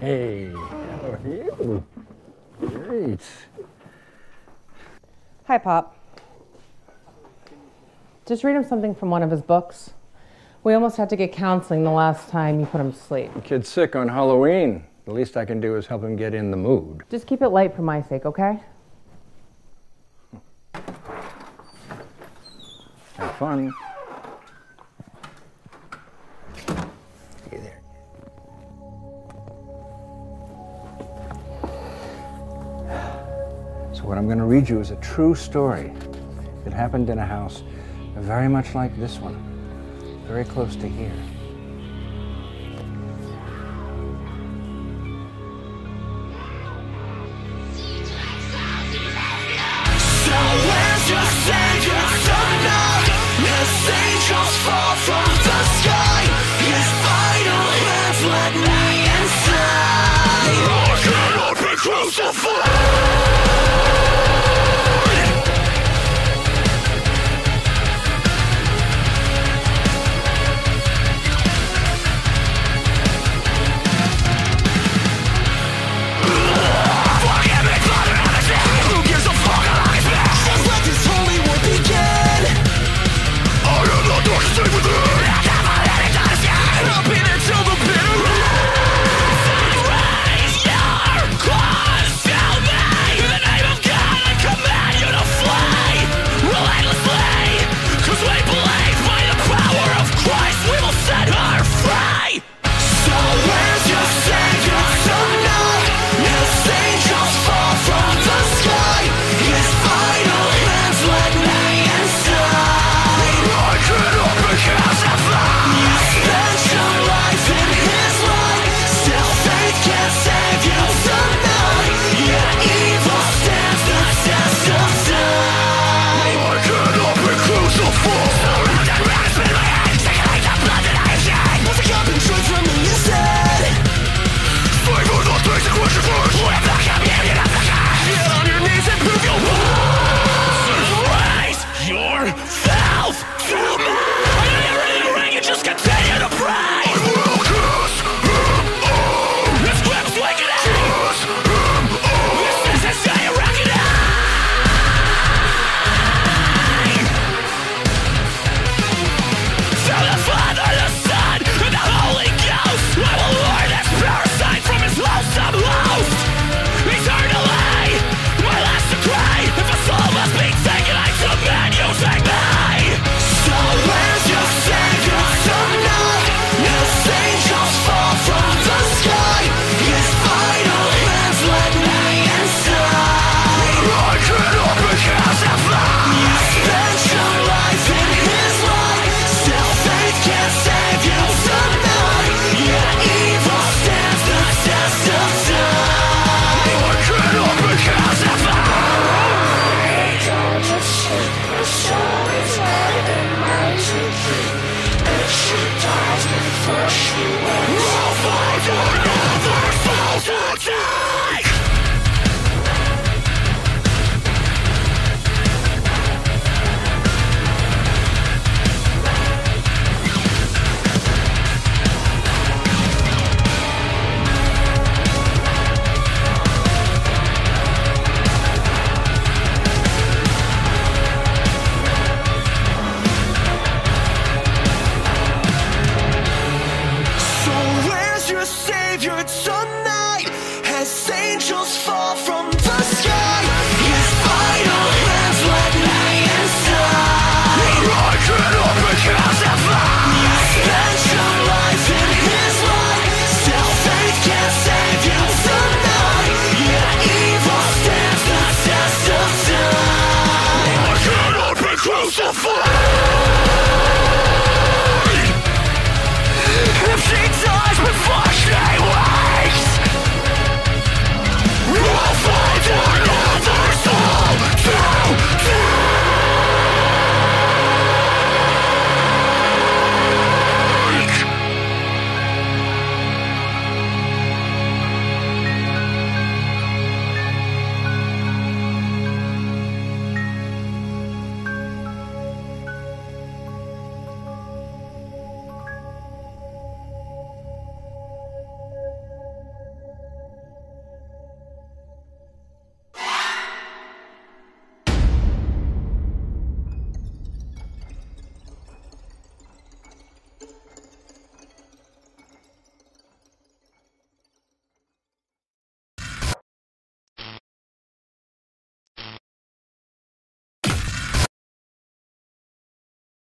Hey, how are you? Great. Hi, Pop. Just read him something from one of his books. We almost had to get counseling the last time you put him to sleep. The kid's sick on Halloween. The least I can do is help him get in the mood. Just keep it light for my sake, okay? Have fun. So what I'm going to read you is a true story that happened in a house very much like this one, very close to here. Take me! Lucifer!